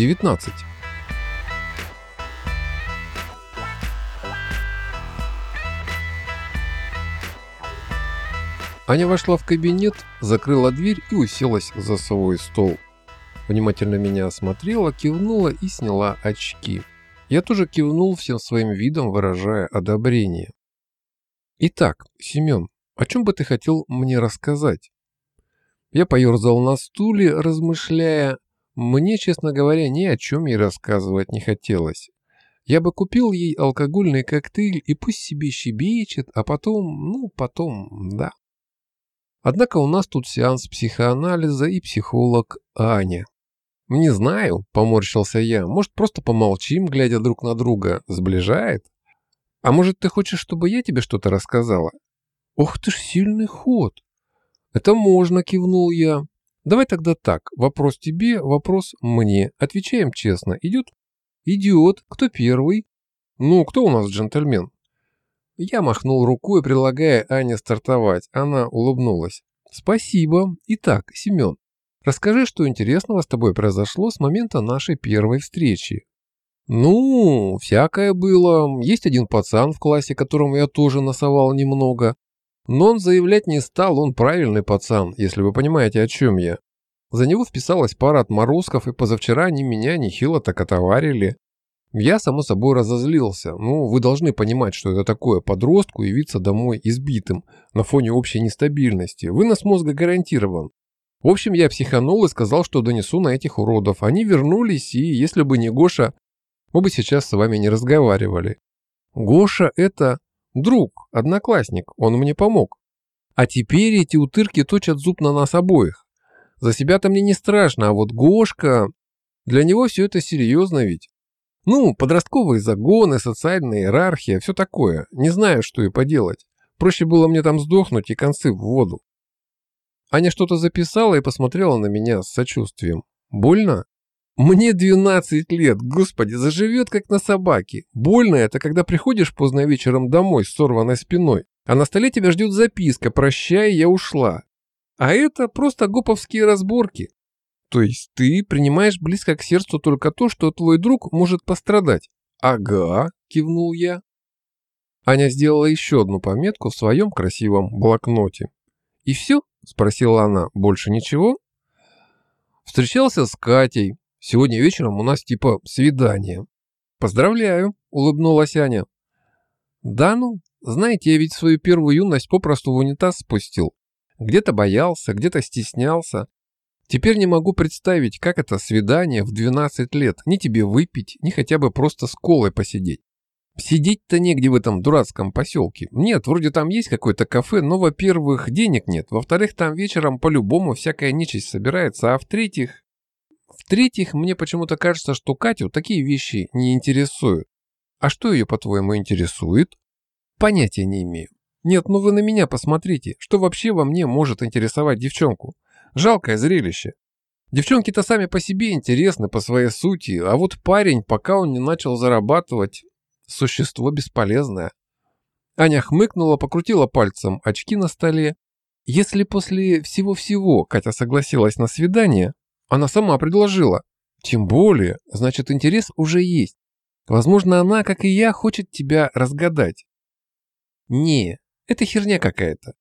19. Аня вошла в кабинет, закрыла дверь и уселась за свой стол. Внимательно меня осмотрела, кивнула и сняла очки. Я тоже кивнул всем своим видом, выражая одобрение. «Итак, Семен, о чем бы ты хотел мне рассказать?» Я поерзал на стуле, размышляя. Мне, честно говоря, ни о чем ей рассказывать не хотелось. Я бы купил ей алкогольный коктейль и пусть себе щебечет, а потом, ну, потом, да. Однако у нас тут сеанс психоанализа и психолог Аня. «Не знаю», — поморщился я, — «может, просто помолчим, глядя друг на друга, сближает? А может, ты хочешь, чтобы я тебе что-то рассказала?» «Ох ты ж сильный ход!» «Это можно», — кивнул я. «Давай тогда так. Вопрос тебе, вопрос мне. Отвечаем честно. Идет?» «Идет. Кто первый?» «Ну, кто у нас джентльмен?» Я махнул рукой, предлагая Ане стартовать. Она улыбнулась. «Спасибо. Итак, Семен, расскажи, что интересного с тобой произошло с момента нашей первой встречи». «Ну, всякое было. Есть один пацан в классе, которому я тоже носовал немного. Но он заявлять не стал, он правильный пацан, если вы понимаете, о чем я. За него вписалась пара отморозков, и позавчера они меня нехило так отоварили. Я, само собой, разозлился. Ну, вы должны понимать, что это такое подростку явиться домой избитым на фоне общей нестабильности. Вынос мозга гарантирован. В общем, я психанул и сказал, что донесу на этих уродов. Они вернулись, и если бы не Гоша, мы бы сейчас с вами не разговаривали. Гоша – это друг, одноклассник, он мне помог. А теперь эти утырки точат зуб на нас обоих. За себя-то мне не страшно, а вот Гошка... Для него все это серьезно ведь. Ну, подростковые загоны, социальная иерархия, все такое. Не знаю, что и поделать. Проще было мне там сдохнуть и концы в воду. Аня что-то записала и посмотрела на меня с сочувствием. Больно? Мне 12 лет, господи, заживет как на собаке. Больно это, когда приходишь поздно вечером домой с сорванной спиной, а на столе тебя ждет записка «Прощай, я ушла». А это просто гоповские разборки. То есть ты принимаешь близко к сердцу только то, что твой друг может пострадать? Ага, кивнул я. Аня сделала еще одну пометку в своем красивом блокноте. «И все?» – спросила она. «Больше ничего?» Встречался с Катей, Сегодня вечером у нас типа свидание. Поздравляю, улыбнулась Аня. Да ну, знаете, я ведь свою первую юность попросту в унитаз спустил. Где-то боялся, где-то стеснялся. Теперь не могу представить, как это свидание в 12 лет. Ни тебе выпить, ни хотя бы просто с колой посидеть. Сидеть-то негде в этом дурацком поселке. Нет, вроде там есть какое-то кафе, но, во-первых, денег нет. Во-вторых, там вечером по-любому всякая нечисть собирается. А в-третьих, в-третьих, мне почему-то кажется, что Катю такие вещи не интересуют. А что ее, по-твоему, интересует? Понятия не имею. Нет, ну вы на меня посмотрите. Что вообще во мне может интересовать девчонку? Жалкое зрелище. Девчонки-то сами по себе интересны по своей сути, а вот парень, пока он не начал зарабатывать, существо бесполезное. Аня хмыкнула, покрутила пальцем очки на столе. Если после всего-всего Катя согласилась на свидание, она сама предложила. Тем более, значит, интерес уже есть. Возможно, она, как и я, хочет тебя разгадать. Не, это херня какая-то.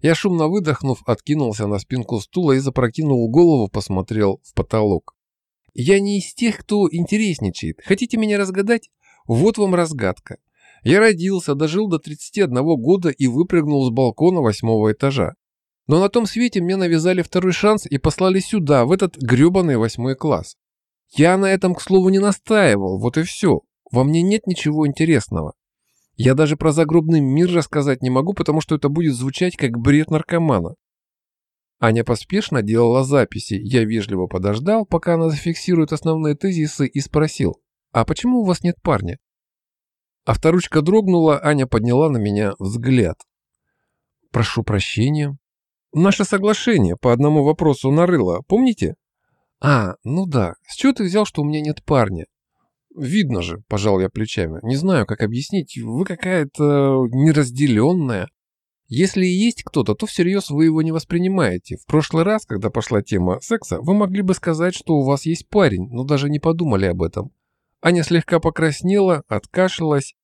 Я шумно выдохнув, откинулся на спинку стула и запрокинул голову, посмотрел в потолок. Я не из тех, кто интересничает. Хотите меня разгадать? Вот вам разгадка. Я родился, дожил до 31 года и выпрыгнул с балкона восьмого этажа. Но на том свете мне навязали второй шанс и послали сюда, в этот грёбаный восьмой класс. Я на этом, к слову, не настаивал, вот и все. Во мне нет ничего интересного. Я даже про загробный мир рассказать не могу, потому что это будет звучать как бред наркомана. Аня поспешно делала записи. Я вежливо подождал, пока она зафиксирует основные тезисы и спросил, «А почему у вас нет парня?» Авторучка дрогнула, Аня подняла на меня взгляд. «Прошу прощения», Наше соглашение по одному вопросу нарыло, помните? А, ну да. С чего ты взял, что у меня нет парня? Видно же, пожал я плечами. Не знаю, как объяснить. Вы какая-то неразделенная. Если и есть кто-то, то всерьез вы его не воспринимаете. В прошлый раз, когда пошла тема секса, вы могли бы сказать, что у вас есть парень, но даже не подумали об этом. Аня слегка покраснела, откашлялась.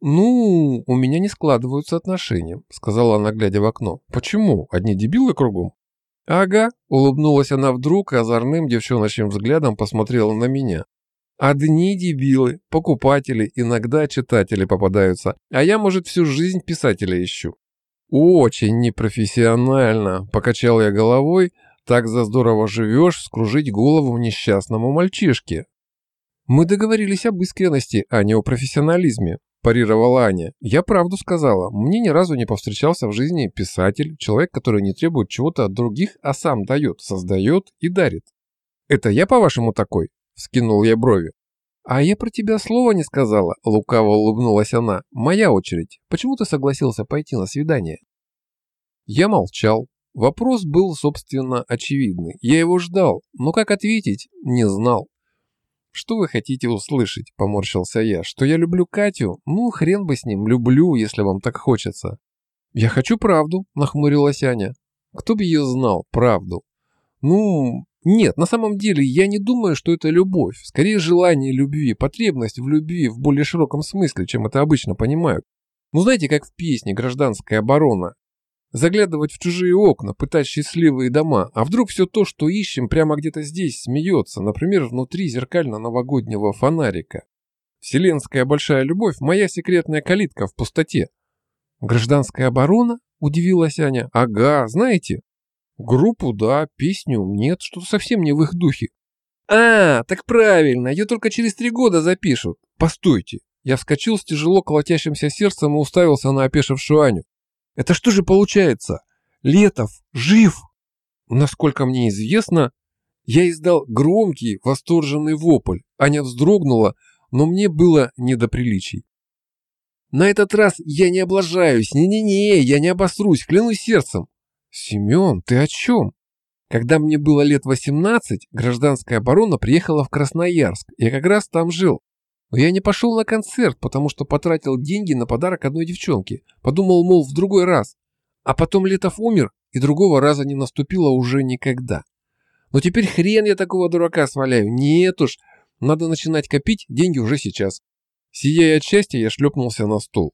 «Ну, у меня не складываются отношения», — сказала она, глядя в окно. «Почему? Одни дебилы кругом?» «Ага», — улыбнулась она вдруг и озорным девчоночным взглядом посмотрела на меня. «Одни дебилы, покупатели, иногда читатели попадаются, а я, может, всю жизнь писателя ищу». «Очень непрофессионально», — покачал я головой, «так за здорово живешь, скружить голову несчастному мальчишке». «Мы договорились об искренности, а не о профессионализме», – парировала Аня. «Я правду сказала. Мне ни разу не повстречался в жизни писатель, человек, который не требует чего-то от других, а сам дает, создает и дарит». «Это я, по-вашему, такой?» – вскинул я брови. «А я про тебя слова не сказала», – лукаво улыбнулась она. «Моя очередь. Почему ты согласился пойти на свидание?» Я молчал. Вопрос был, собственно, очевидный. Я его ждал, но как ответить, не знал. «Что вы хотите услышать?» – поморщился я. «Что я люблю Катю? Ну, хрен бы с ним, люблю, если вам так хочется». «Я хочу правду», – нахмурилась Аня. «Кто бы ее знал, правду?» «Ну, нет, на самом деле я не думаю, что это любовь. Скорее желание любви, потребность в любви в более широком смысле, чем это обычно понимают. Ну знаете, как в песне «Гражданская оборона». Заглядывать в чужие окна, пытать счастливые дома, а вдруг все то, что ищем, прямо где-то здесь смеется, например, внутри зеркально-новогоднего фонарика. Вселенская большая любовь – моя секретная калитка в пустоте. Гражданская оборона? Удивилась Аня. Ага, знаете? Группу, да, песню нет, что-то совсем не в их духе. А, так правильно, ее только через три года запишут. Постойте. Я вскочил с тяжело колотящимся сердцем и уставился на опешившую Аню. Это что же получается? Летов жив? Насколько мне известно, я издал громкий, восторженный вопль. Аня вздрогнула, но мне было не до приличий. На этот раз я не облажаюсь. Не-не-не, я не обосрусь, клянусь сердцем. Семен, ты о чем? Когда мне было лет 18, гражданская оборона приехала в Красноярск. Я как раз там жил. Но я не пошел на концерт, потому что потратил деньги на подарок одной девчонке. Подумал, мол, в другой раз. А потом Летов умер, и другого раза не наступило уже никогда. Но теперь хрен я такого дурака сваляю. Нет уж, надо начинать копить деньги уже сейчас. Сияя от счастья, я шлепнулся на стол.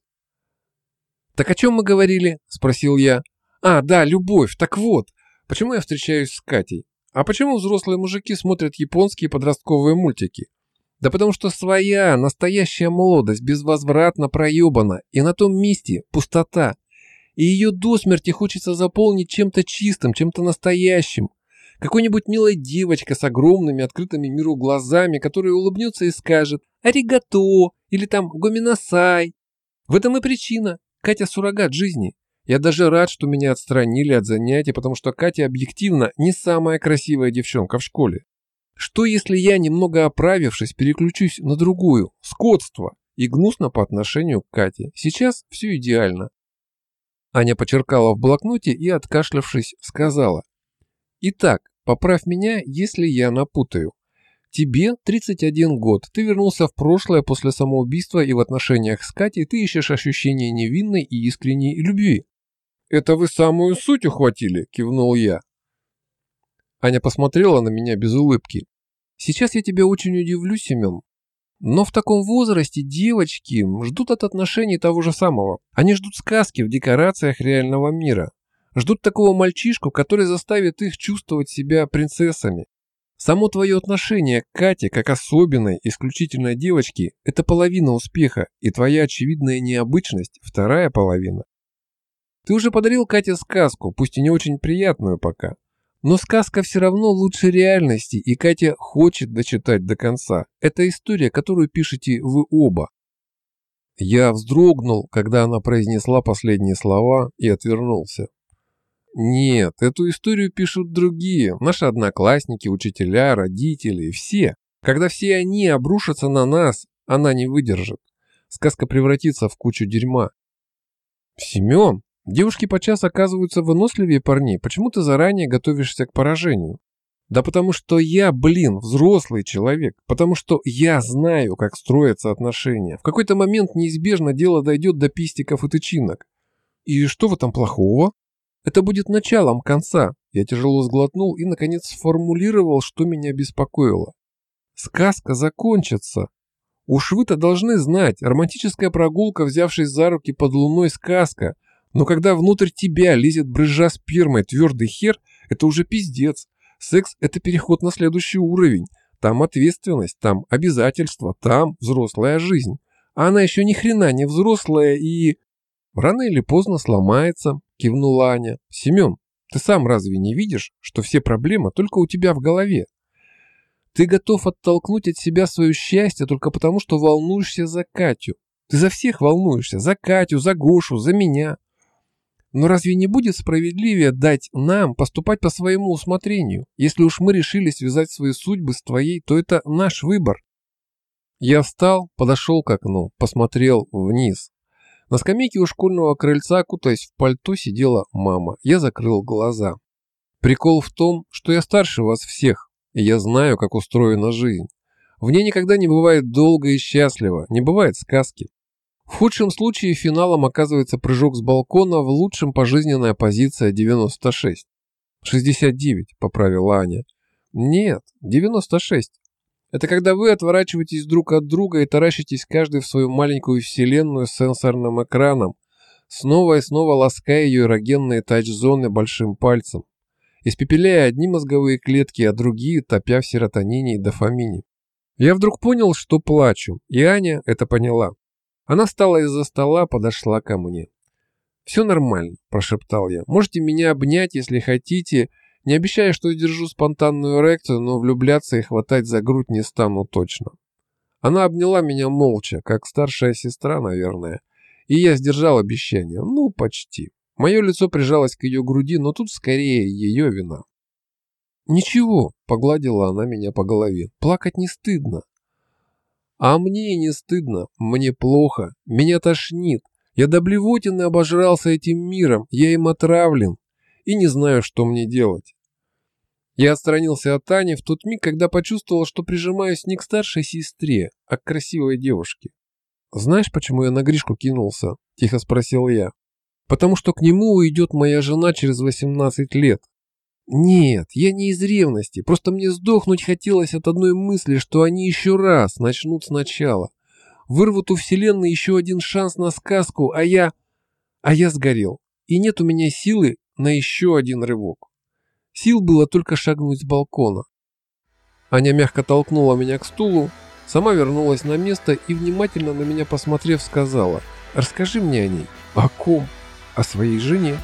«Так о чем мы говорили?» – спросил я. «А, да, любовь. Так вот, почему я встречаюсь с Катей? А почему взрослые мужики смотрят японские подростковые мультики? Да потому что своя, настоящая молодость безвозвратно проебана, и на том месте пустота. И ее до смерти хочется заполнить чем-то чистым, чем-то настоящим. Какой-нибудь милой девочкой с огромными открытыми миру глазами, которая улыбнется и скажет «Аригато» или там «Гоминосай». В этом и причина. Катя суррогат жизни. Я даже рад, что меня отстранили от занятий, потому что Катя объективно не самая красивая девчонка в школе. Что если я, немного оправившись, переключусь на другую, скотство, и гнусно по отношению к Кате? Сейчас все идеально. Аня почеркала в блокноте и, откашлявшись, сказала. «Итак, поправь меня, если я напутаю. Тебе 31 год, ты вернулся в прошлое после самоубийства и в отношениях с Катей ты ищешь ощущение невинной и искренней любви». «Это вы самую суть ухватили», – кивнул я. Аня посмотрела на меня без улыбки. «Сейчас я тебя очень удивлю, Семен. Но в таком возрасте девочки ждут от отношений того же самого. Они ждут сказки в декорациях реального мира. Ждут такого мальчишку, который заставит их чувствовать себя принцессами. Само твое отношение к Кате, как особенной, исключительной девочке, это половина успеха, и твоя очевидная необычность – вторая половина. Ты уже подарил Кате сказку, пусть и не очень приятную пока. Но сказка все равно лучше реальности, и Катя хочет дочитать до конца. Это история, которую пишете вы оба. Я вздрогнул, когда она произнесла последние слова и отвернулся. Нет, эту историю пишут другие, наши одноклассники, учителя, родители, все. Когда все они обрушатся на нас, она не выдержит. Сказка превратится в кучу дерьма. Семен, Девушки подчас оказываются выносливее парней. Почему ты заранее готовишься к поражению? Да потому что я, блин, взрослый человек. Потому что я знаю, как строятся отношения. В какой-то момент неизбежно дело дойдет до пистиков и тычинок. И что в этом плохого? Это будет началом конца. Я тяжело сглотнул и, наконец, сформулировал, что меня беспокоило. Сказка закончится. Уж вы-то должны знать, романтическая прогулка, взявшись за руки под луной, сказка. Но когда внутрь тебя лезет брызжа спермой твердый хер, это уже пиздец. Секс – это переход на следующий уровень. Там ответственность, там обязательства, там взрослая жизнь. А она еще ни хрена не взрослая и... Рано или поздно сломается, кивнула Аня. Семен, ты сам разве не видишь, что все проблемы только у тебя в голове? Ты готов оттолкнуть от себя свое счастье только потому, что волнуешься за Катю. Ты за всех волнуешься. За Катю, за Гошу, за меня. Но разве не будет справедливее дать нам поступать по своему усмотрению? Если уж мы решили связать свои судьбы с твоей, то это наш выбор. Я встал, подошел к окну, посмотрел вниз. На скамейке у школьного крыльца, кутаясь в пальто, сидела мама. Я закрыл глаза. Прикол в том, что я старше вас всех, и я знаю, как устроена жизнь. В ней никогда не бывает долго и счастливо, не бывает сказки. В худшем случае финалом оказывается прыжок с балкона, в лучшем пожизненная позиция 96. 69, поправила Аня. Нет, 96. Это когда вы отворачиваетесь друг от друга и таращитесь каждый в свою маленькую вселенную с сенсорным экраном, снова и снова лаская ее эрогенные тач-зоны большим пальцем испепеляя одни мозговые клетки, а другие топя в серотонине и дофамине. Я вдруг понял, что плачу, и Аня это поняла. Она встала из-за стола, подошла ко мне. «Все нормально», – прошептал я. «Можете меня обнять, если хотите. Не обещаю, что сдержу спонтанную эрекцию, но влюбляться и хватать за грудь не стану точно». Она обняла меня молча, как старшая сестра, наверное. И я сдержал обещание. Ну, почти. Мое лицо прижалось к ее груди, но тут скорее ее вина. «Ничего», — погладила она меня по голове, — «плакать не стыдно». «А мне не стыдно, мне плохо, меня тошнит. Я до блевотины обожрался этим миром, я им отравлен и не знаю, что мне делать». Я отстранился от Тани в тот миг, когда почувствовал, что прижимаюсь не к старшей сестре, а к красивой девушке. «Знаешь, почему я на Гришку кинулся?» – тихо спросил я потому что к нему уйдет моя жена через 18 лет. Нет, я не из ревности, просто мне сдохнуть хотелось от одной мысли, что они еще раз начнут сначала. Вырвут у вселенной еще один шанс на сказку, а я... А я сгорел. И нет у меня силы на еще один рывок. Сил было только шагнуть с балкона. Аня мягко толкнула меня к стулу, сама вернулась на место и, внимательно на меня посмотрев, сказала «Расскажи мне о ней». «О ком?» о своей жене.